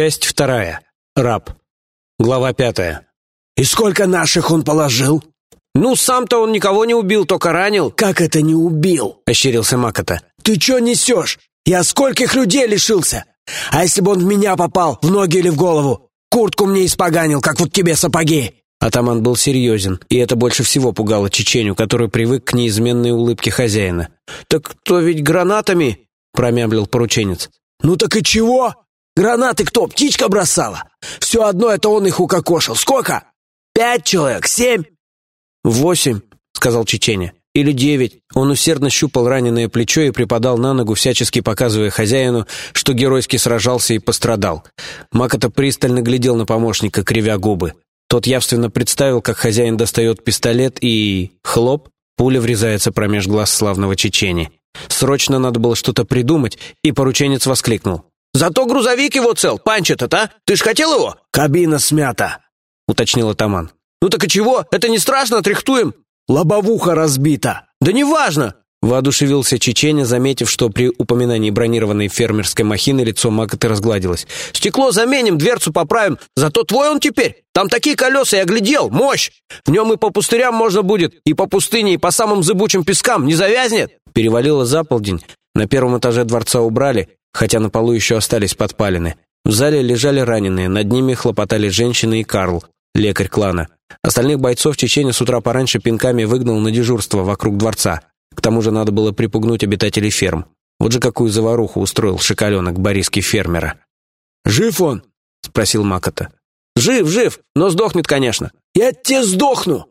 Часть вторая. Раб. Глава пятая. «И сколько наших он положил?» «Ну, сам-то он никого не убил, только ранил». «Как это не убил?» — ощерился Макота. «Ты чё несешь? Я скольких людей лишился? А если бы он в меня попал, в ноги или в голову? Куртку мне испоганил, как вот тебе сапоги!» Атаман был серьезен, и это больше всего пугало Чеченю, который привык к неизменной улыбке хозяина. «Так то ведь гранатами!» — промямлил порученец. «Ну так и чего? Гранаты кто, птичка бросала? Все одно это он их укокошил. Сколько? Пять человек? Семь?» «Восемь», — сказал Чеченя. «Или девять». Он усердно щупал раненое плечо и припадал на ногу, всячески показывая хозяину, что геройски сражался и пострадал. Макота пристально глядел на помощника, кривя губы. Тот явственно представил, как хозяин достает пистолет и... Хлоп! Пуля врезается промеж глаз славного Чечени. Срочно надо было что-то придумать, и порученец воскликнул. «Зато грузовик его цел, панч этот, а? Ты ж хотел его?» «Кабина смята», — уточнил атаман. «Ну так и чего? Это не страшно, отрихтуем». «Лобовуха разбита». «Да неважно. Воодушевился Чеченя, заметив, что при упоминании бронированной фермерской махины лицо Макоты разгладилось. «Стекло заменим, дверцу поправим. Зато твой он теперь. Там такие колеса, я глядел. Мощь! В нем и по пустырям можно будет, и по пустыне, и по самым зыбучим пескам. Не завязнет?» Перевалило за полдень. На первом этаже дворца убрали, хотя на полу еще остались подпалины. В зале лежали раненые, над ними хлопотали женщины и Карл, лекарь клана. Остальных бойцов Чеченя с утра пораньше пинками выгнал на дежурство вокруг дворца. К тому же надо было припугнуть обитателей ферм. Вот же какую заваруху устроил шоколенок Бориски фермера. «Жив он?» — спросил Макота. «Жив, жив, но сдохнет, конечно». «Я тебе сдохну!»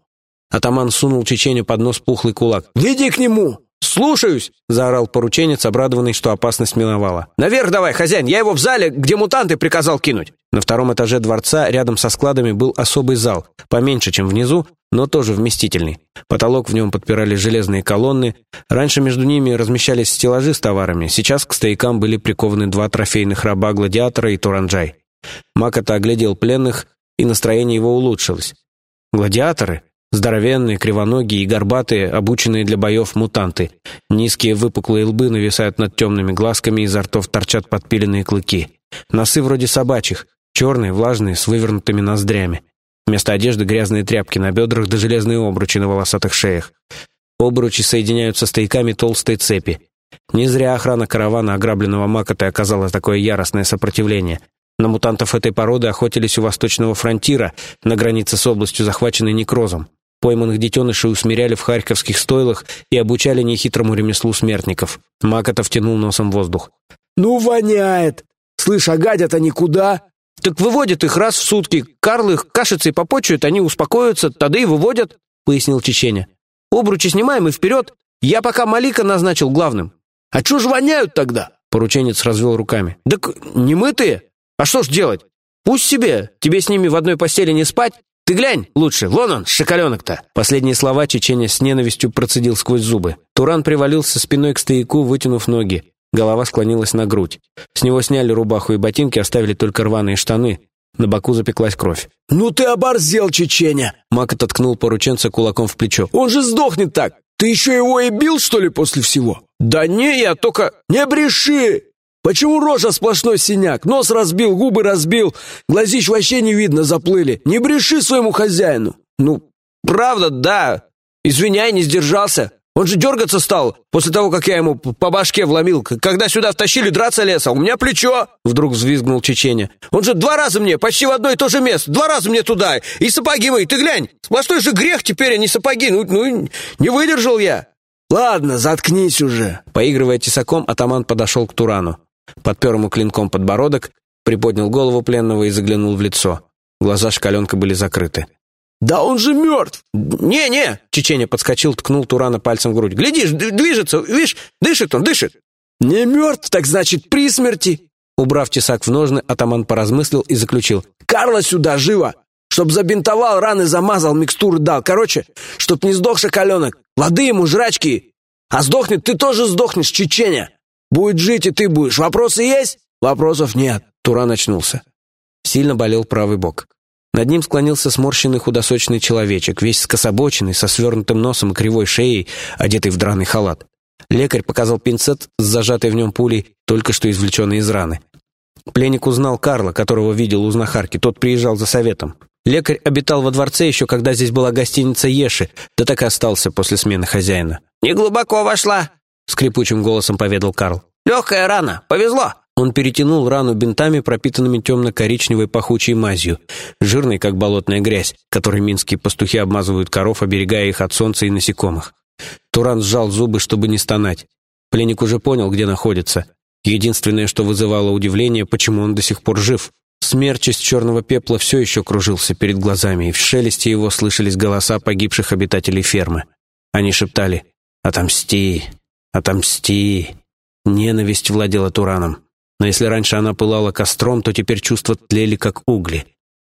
Атаман сунул Чеченю под нос пухлый кулак. «Веди к нему!» «Слушаюсь!» — заорал порученец, обрадованный, что опасность миновала. «Наверх давай, хозяин! Я его в зале, где мутанты, приказал кинуть!» На втором этаже дворца, рядом со складами, был особый зал, поменьше, чем внизу, но тоже вместительный. Потолок в нем подпирали железные колонны. Раньше между ними размещались стеллажи с товарами. Сейчас к стоякам были прикованы два трофейных раба Гладиатора и Туранджай. Макота оглядел пленных, и настроение его улучшилось. Гладиаторы? Здоровенные, кривоногие и горбатые, обученные для боев мутанты. Низкие выпуклые лбы нависают над темными глазками, изо ртов торчат подпиленные клыки. Носы вроде собачьих, черные, влажные, с вывернутыми ноздрями. Вместо одежды грязные тряпки на бедрах да железные обручи на волосатых шеях. Обручи соединяются стояками толстой цепи. Не зря охрана каравана ограбленного Макота оказала такое яростное сопротивление. На мутантов этой породы охотились у восточного фронтира, на границе с областью, захваченной некрозом. Пойманных детенышей усмиряли в харьковских стойлах и обучали нехитрому ремеслу смертников. Макота втянул носом воздух. «Ну, воняет! Слышь, а гадят они куда?» «Так выводят их раз в сутки. Карл их кашицей попочует, они успокоятся, тогда и выводят», — пояснил Чеченя. «Обручи снимаем и вперед. Я пока Малика назначил главным». «А чё ж воняют тогда?» — порученец развел руками. «Так не мытые. А что ж делать? Пусть себе. Тебе с ними в одной постели не спать. Ты глянь лучше. Вон он, шоколенок-то». Последние слова Чеченя с ненавистью процедил сквозь зубы. Туран привалился спиной к стояку, вытянув ноги. Голова склонилась на грудь. С него сняли рубаху и ботинки, оставили только рваные штаны. На боку запеклась кровь. «Ну ты оборзел, Чеченя!» Мак ототкнул порученца кулаком в плечо. «Он же сдохнет так! Ты еще его и бил, что ли, после всего?» «Да не, я только...» «Не бреши! Почему рожа сплошной синяк? Нос разбил, губы разбил, глазищ вообще не видно, заплыли. Не бреши своему хозяину!» «Ну, правда, да. Извиняй, не сдержался. Он же дергаться стал после того, как я ему по башке вломил. Когда сюда втащили драться леса, у меня плечо!» Вдруг взвизгнул Чеченя. «Он же два раза мне, почти в одно и то же место, два раза мне туда. И сапоги мои, ты глянь, сплошной же грех теперь, а не сапоги. Ну, ну не выдержал я». «Ладно, заткнись уже!» Поигрывая тесаком, атаман подошел к Турану. Подпер ему клинком подбородок, приподнял голову пленного и заглянул в лицо. Глаза шкаленка были закрыты. «Да он же мертв!» «Не-не!» — Чеченя подскочил, ткнул Турана пальцем в грудь. «Глядишь, движется, видишь, дышит он, дышит!» «Не мертв, так значит при смерти!» Убрав тесак в ножны, атаман поразмыслил и заключил. «Карла сюда, живо! Чтоб забинтовал, раны замазал, микстуры дал. Короче, чтоб не сдох шоколенок. Воды ему, жрачки. А сдохнет, ты тоже сдохнешь, Чеченя. Будет жить, и ты будешь. Вопросы есть?» «Вопросов нет». Туран очнулся. Сильно болел правый бок. Над ним склонился сморщенный худосочный человечек, весь скособоченный, со свернутым носом и кривой шеей, одетый в драный халат. Лекарь показал пинцет с зажатой в нем пулей, только что извлеченной из раны. Пленник узнал Карла, которого видел у знахарки, тот приезжал за советом. Лекарь обитал во дворце еще, когда здесь была гостиница Еши, да так и остался после смены хозяина. «Не глубоко вошла», — скрипучим голосом поведал Карл. «Легкая рана, повезло». Он перетянул рану бинтами, пропитанными темно-коричневой пахучей мазью, жирной, как болотная грязь, которой минские пастухи обмазывают коров, оберегая их от солнца и насекомых. Туран сжал зубы, чтобы не стонать. Пленник уже понял, где находится. Единственное, что вызывало удивление, почему он до сих пор жив. Смерч из черного пепла все еще кружился перед глазами, и в шелесте его слышались голоса погибших обитателей фермы. Они шептали «Отомсти! Отомсти!» Ненависть владела Тураном. Но если раньше она пылала костром, то теперь чувства тлели, как угли.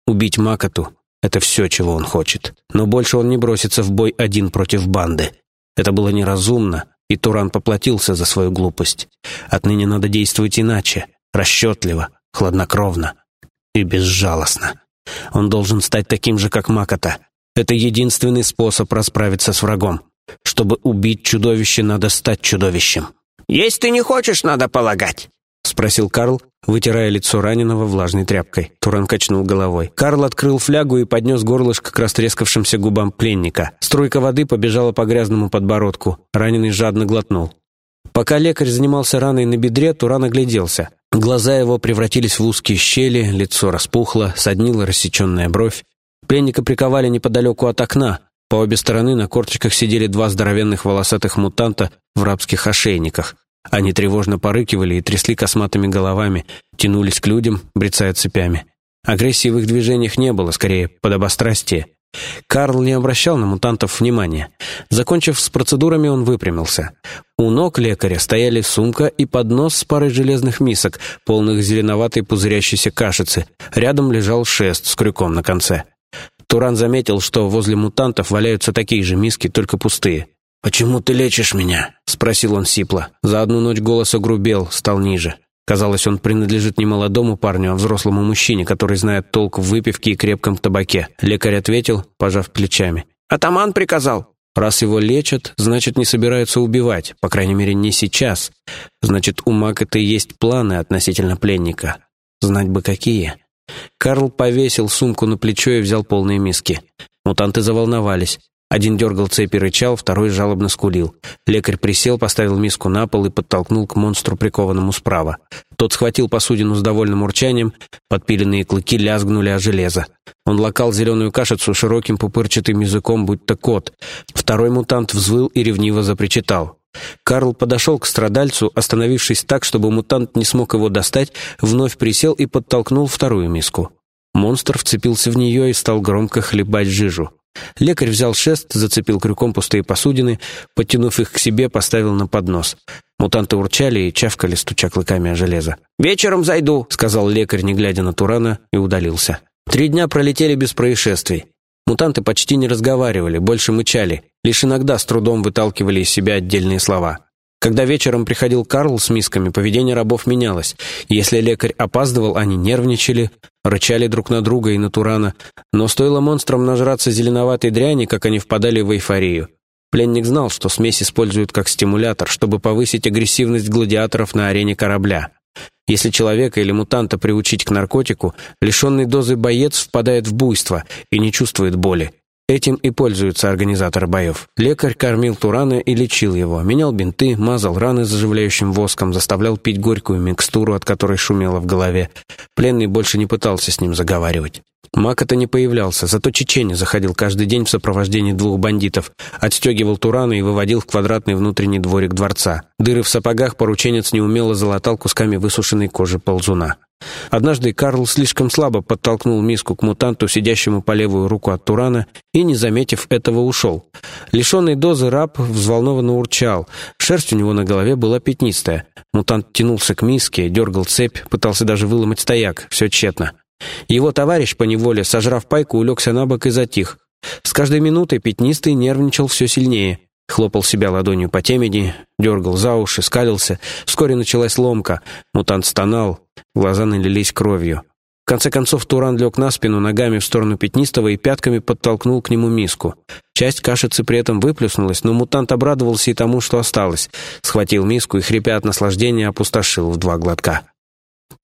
Убить Макоту — это все, чего он хочет. Но больше он не бросится в бой один против банды. Это было неразумно, и Туран поплатился за свою глупость. Отныне надо действовать иначе, расчетливо, хладнокровно и безжалостно. Он должен стать таким же, как Макота. Это единственный способ расправиться с врагом. Чтобы убить чудовище, надо стать чудовищем. «Есть ты не хочешь, надо полагать», — спросил Карл, вытирая лицо раненого влажной тряпкой. Туран качнул головой. Карл открыл флягу и поднес горлышко к растрескавшимся губам пленника. Струйка воды побежала по грязному подбородку. Раненый жадно глотнул. Пока лекарь занимался раной на бедре, Туран огляделся. Глаза его превратились в узкие щели, лицо распухло, соднила рассеченная бровь. Пленника приковали неподалеку от окна. По обе стороны на корточках сидели два здоровенных волосатых мутанта в рабских ошейниках. Они тревожно порыкивали и трясли косматыми головами, тянулись к людям, брецая цепями. Агрессии в их движениях не было, скорее, подобострастие. Карл не обращал на мутантов внимания. Закончив с процедурами, он выпрямился. У ног лекаря стояли сумка и поднос с парой железных мисок, полных зеленоватой пузырящейся кашицы. Рядом лежал шест с крюком на конце. Туран заметил, что возле мутантов валяются такие же миски, только пустые. «Почему ты лечишь меня?» — спросил он сипло. За одну ночь голос огрубел, стал ниже. Казалось, он принадлежит не молодому парню, а взрослому мужчине, который знает толк в выпивке и крепком табаке. Лекарь ответил, пожав плечами. «Атаман приказал». Раз его лечат, значит, не собираются убивать, по крайней мере, не сейчас. Значит, у Макета есть планы относительно пленника. Знать бы какие. Карл повесил сумку на плечо и взял полные миски. Мутанты заволновались. Один дергал цепи и рычал, второй жалобно скулил. Лекарь присел, поставил миску на пол и подтолкнул к монстру, прикованному справа. Тот схватил посудину с довольным урчанием, подпиленные клыки лязгнули о железо. Он лакал зеленую кашицу широким пупырчатым языком, будто кот. Второй мутант взвыл и ревниво запричитал. Карл подошел к страдальцу, остановившись так, чтобы мутант не смог его достать, вновь присел и подтолкнул вторую миску. Монстр вцепился в нее и стал громко хлебать жижу. Лекарь взял шест, зацепил крюком пустые посудины, подтянув их к себе, поставил на поднос. Мутанты урчали и чавкали, стуча клыками о железо. «Вечером зайду», — сказал лекарь, не глядя на Турана, и удалился. Три дня пролетели без происшествий. Мутанты почти не разговаривали, больше мычали, лишь иногда с трудом выталкивали из себя отдельные слова. Когда вечером приходил Карл с мисками, поведение рабов менялось. Если лекарь опаздывал, они нервничали, рычали друг на друга и на Турана, но стоило монстрам нажраться зеленоватой дряни, как они впадали в эйфорию. Пленник знал, что смесь используют как стимулятор, чтобы повысить агрессивность гладиаторов на арене корабля. Если человека или мутанта приучить к наркотику, лишенный дозы боец впадает в буйство и не чувствует боли. Этим и пользуются организаторы боев. Лекарь кормил Турана и лечил его, менял бинты, мазал раны заживляющим воском, заставлял пить горькую микстуру, от которой шумело в голове. Пленный больше не пытался с ним заговаривать. Мак-то не появлялся, зато Чечене заходил каждый день в сопровождении двух бандитов, отстегивал Турана и выводил в квадратный внутренний дворик дворца. Дыры в сапогах порученец неумело залатал кусками высушенной кожи ползуна. Однажды Карл слишком слабо подтолкнул миску к мутанту, сидящему по левую руку от Турана, и, не заметив этого, ушел. Лишенный дозы раб взволнованно урчал. Шерсть у него на голове была пятнистая. Мутант тянулся к миске, дергал цепь, пытался даже выломать стояк. Все тщетно. Его товарищ, поневоле, сожрав пайку, улегся на бок и затих. С каждой минутой пятнистый нервничал все сильнее. Хлопал себя ладонью по темени, дергал за уши, скалился. Вскоре началась ломка. Мутант стонал, глаза налились кровью. В конце концов Туран лег на спину ногами в сторону Пятнистого и пятками подтолкнул к нему миску. Часть кашицы при этом выплюснулась, но мутант обрадовался и тому, что осталось. Схватил миску и, хрипя от наслаждения, опустошил в два глотка.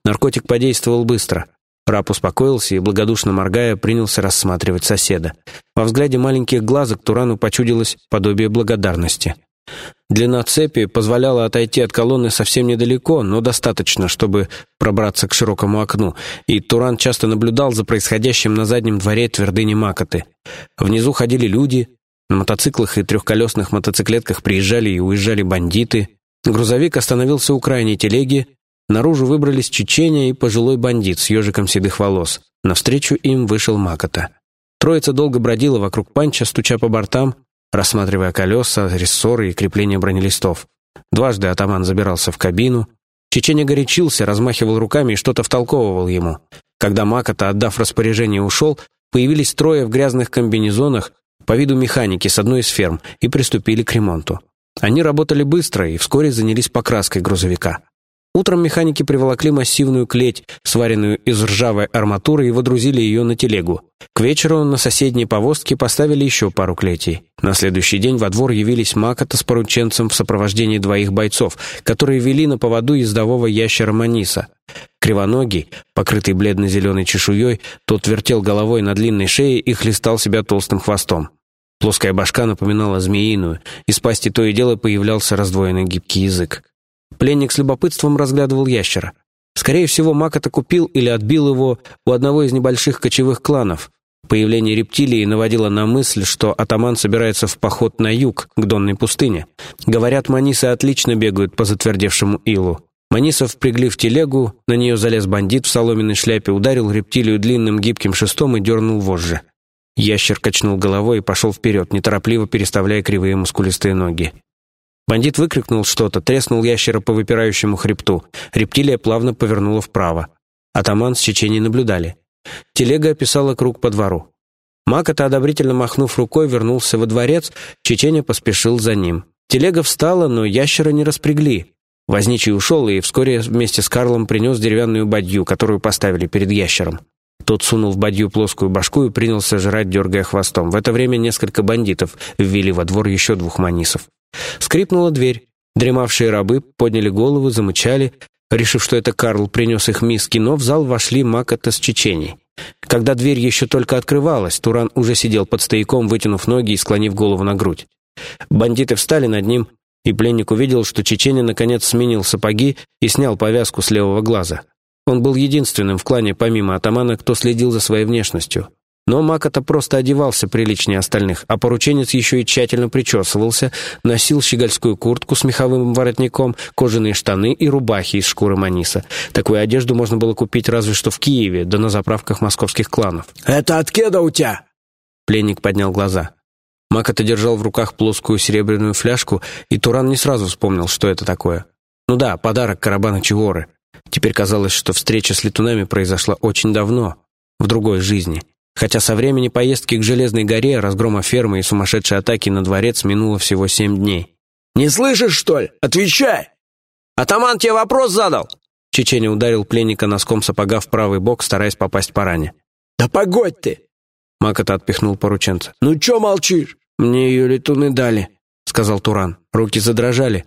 Наркотик подействовал быстро. Раб успокоился и, благодушно моргая, принялся рассматривать соседа. Во взгляде маленьких глазок Турану почудилось подобие благодарности. Длина цепи позволяла отойти от колонны совсем недалеко, но достаточно, чтобы пробраться к широкому окну, и Туран часто наблюдал за происходящим на заднем дворе твердыни Макоты. Внизу ходили люди, на мотоциклах и трехколесных мотоциклетках приезжали и уезжали бандиты. Грузовик остановился у крайней телеги, наружу выбрались чечения и пожилой бандит с ежиком седых волос. Навстречу им вышел Макота. Троица долго бродила вокруг панча, стуча по бортам, рассматривая колеса, рессоры и крепления бронелистов. Дважды атаман забирался в кабину. Чеченя горячился, размахивал руками и что-то втолковывал ему. Когда Макота, отдав распоряжение, ушел, появились трое в грязных комбинезонах, по виду механики с одной из ферм, и приступили к ремонту. Они работали быстро и вскоре занялись покраской грузовика. Утром механики приволокли массивную клеть, сваренную из ржавой арматуры, и водрузили ее на телегу. К вечеру на соседней повозке поставили еще пару клетей. На следующий день во двор явились Макота с порученцем в сопровождении двоих бойцов, которые вели на поводу ездового ящера Маниса. Кривоногий, покрытый бледно-зеленой чешуей, тот вертел головой на длинной шее и хлестал себя толстым хвостом. Плоская башка напоминала змеиную, из пасти то и дело появлялся раздвоенный гибкий язык. Пленник с любопытством разглядывал ящера. Скорее всего, маг это купил или отбил его у одного из небольших кочевых кланов. Появление рептилии наводило на мысль, что атаман собирается в поход на юг, к Донной пустыне. Говорят, манисы отлично бегают по затвердевшему илу. Манисов впрягли в телегу, на нее залез бандит в соломенной шляпе, ударил рептилию длинным гибким шестом и дернул вожжи. Ящер качнул головой и пошел вперед, неторопливо переставляя кривые мускулистые ноги. Бандит выкрикнул что-то, треснул ящера по выпирающему хребту. Рептилия плавно повернула вправо. Атаман с Чеченей наблюдали. Телега описала круг по двору. Макота, одобрительно махнув рукой, вернулся во дворец, Чеченя поспешил за ним. Телега встала, но ящера не распрягли. Возничий ушел и вскоре вместе с Карлом принес деревянную бадью, которую поставили перед ящером. Тот сунул в бадью плоскую башку и принялся жрать, дергая хвостом. В это время несколько бандитов ввели во двор еще двух манисов. Скрипнула дверь. Дремавшие рабы подняли голову, замычали, решив, что это Карл принес их миски, но в зал вошли Макота с Чеченей. Когда дверь еще только открывалась, Туран уже сидел под стояком, вытянув ноги и склонив голову на грудь. Бандиты встали над ним, и пленник увидел, что Чеченя наконец сменил сапоги и снял повязку с левого глаза. Он был единственным в клане, помимо атамана, кто следил за своей внешностью. Но Макота просто одевался приличнее остальных, а порученец еще и тщательно причесывался, носил щегольскую куртку с меховым воротником, кожаные штаны и рубахи из шкуры маниса. Такую одежду можно было купить разве что в Киеве, да на заправках московских кланов. «Это от кеда у тебя?» Пленник поднял глаза. Макота держал в руках плоскую серебряную фляжку, и Туран не сразу вспомнил, что это такое. Ну да, подарок Карабана Чигоры. Теперь казалось, что встреча с летунами произошла очень давно, в другой жизни. Хотя со времени поездки к Железной горе, разгрома фермы и сумасшедшей атаки на дворец минуло всего семь дней. «Не слышишь, что ли? Отвечай!» «Атаман тебе вопрос задал!» Чеченя ударил пленника носком сапога в правый бок, стараясь попасть по ране. «Да погодь ты!» Макота отпихнул порученца. «Ну чё молчишь?» «Мне ее летуны дали», — сказал Туран. Руки задрожали.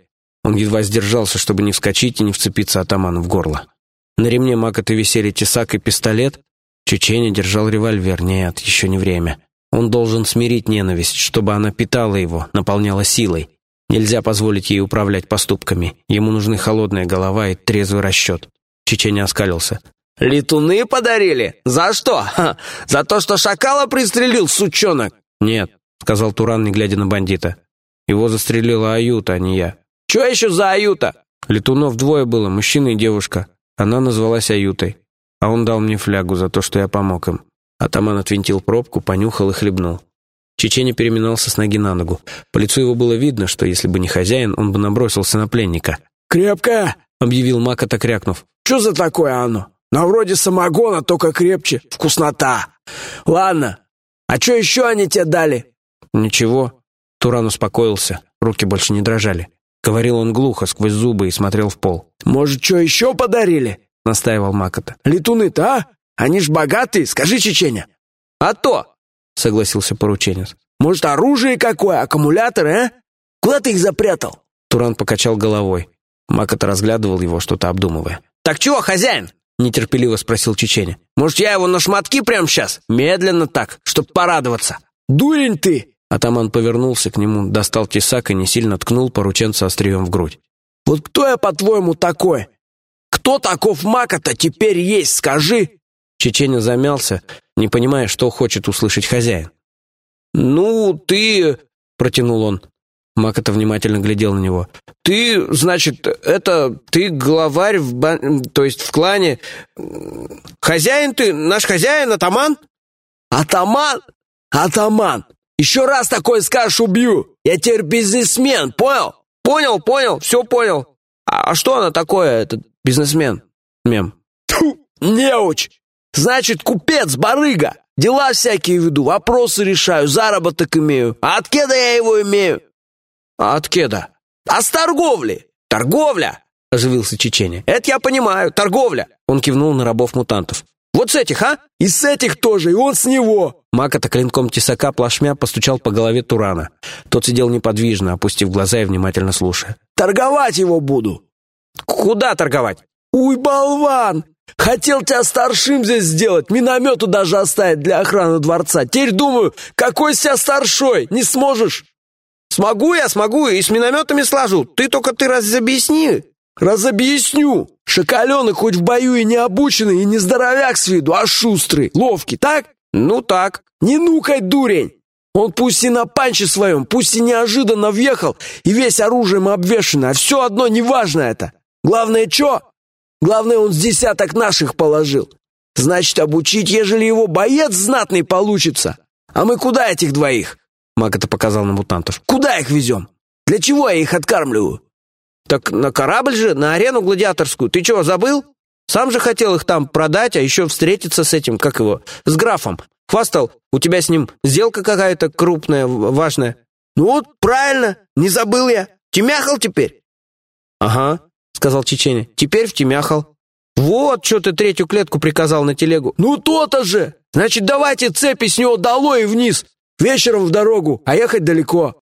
Он едва сдержался, чтобы не вскочить и не вцепиться атаману в горло. На ремне Макоты висели тесак и пистолет, Чеченя держал револьвер. Нет, еще не время. Он должен смирить ненависть, чтобы она питала его, наполняла силой. Нельзя позволить ей управлять поступками. Ему нужны холодная голова и трезвый расчет. Чеченя оскалился. «Летуны подарили? За что? Ха, за то, что шакала пристрелил, сучонок?» «Нет», — сказал Туран, не глядя на бандита. «Его застрелила Аюта, а не я». «Че еще за Аюта?» Летунов двое было, мужчина и девушка. Она назвалась Аютой а он дал мне флягу за то, что я помог им. Атаман отвинтил пробку, понюхал и хлебнул. Чеченя переминался с ноги на ногу. По лицу его было видно, что если бы не хозяин, он бы набросился на пленника. «Крепкое!» — объявил Макота, крякнув. «Что за такое оно? На вроде самогона, только крепче. Вкуснота! Ладно, а что еще они тебе дали?» «Ничего». Туран успокоился, руки больше не дрожали. Говорил он глухо, сквозь зубы и смотрел в пол. «Может, что еще подарили?» настаивал Макота. «Летуны-то, а? Они ж богатые, скажи, Чеченя». «А то!» — согласился порученец. «Может, оружие какое, аккумуляторы, а? Куда ты их запрятал?» Туран покачал головой. Макота разглядывал его, что-то обдумывая. Так чего, хозяин?» — нетерпеливо спросил Чеченя. «Может, я его на шматки прямо сейчас? Медленно так, чтоб порадоваться». «Дурень ты!» Атаман повернулся к нему, достал тесак и не сильно ткнул порученца острием в грудь. «Вот кто я, по-твоему, такой? Кто таков Мака-то теперь есть, скажи?» Чеченя замялся, не понимая, что хочет услышать хозяин. «Ну, ты...» — протянул он. Макота внимательно глядел на него. «Ты, значит, это... Ты главарь в... Бан... То есть в клане... Хозяин ты? Наш хозяин, атаман?» «Атаман? Атаман! Еще раз такое скажешь, убью! Я теперь бизнесмен, понял?» «Понял, понял, все понял. А, а что она такое, этот бизнесмен?» Мем. Тьфу, неуч! Значит, купец, барыга. Дела всякие веду, вопросы решаю, заработок имею. А от кеда я его имею? А от кеда? А с торговли. Торговля? Оживился Чеченя. Это я понимаю, торговля. Он кивнул на рабов-мутантов. Вот с этих, а? И с этих тоже, и он с него. Макота клинком тесака плашмя постучал по голове Турана. Тот сидел неподвижно, опустив глаза и внимательно слушая. Торговать его буду. Куда торговать? Уй, болван! Хотел тебя старшим здесь сделать, миномету даже оставить для охраны дворца. Теперь думаю, какой из тебя старшой, не сможешь? Смогу я, смогу, и с минометами сложу. Ты только ты разобъясни. Разобъясню. Шоколенок хоть в бою и не обученный, и не здоровяк с виду, а шустрый, ловкий, так? Ну так. Не нукай, дурень. Он пусть и на панче своем, пусть и неожиданно въехал, и весь оружием обвешанный, а все одно неважно это. Главное, что? Главное, он с десяток наших положил. Значит, обучить, ежели его боец знатный получится. А мы куда этих двоих?» Маг это показал на мутантов. «Куда их везем? Для чего я их откармливаю?» «Так на корабль же, на арену гладиаторскую. Ты чего, забыл? Сам же хотел их там продать, а еще встретиться с этим, как его, с графом. Хвастал, у тебя с ним сделка какая-то крупная, важная». «Ну вот, правильно, не забыл я. Тимяхал теперь?» «Ага, сказал Чеченя. «Теперь втемяхал». «Вот, что ты третью клетку приказал на телегу». «Ну то-то же! Значит, давайте цепи с него долой и вниз. Вечером в дорогу, а ехать далеко».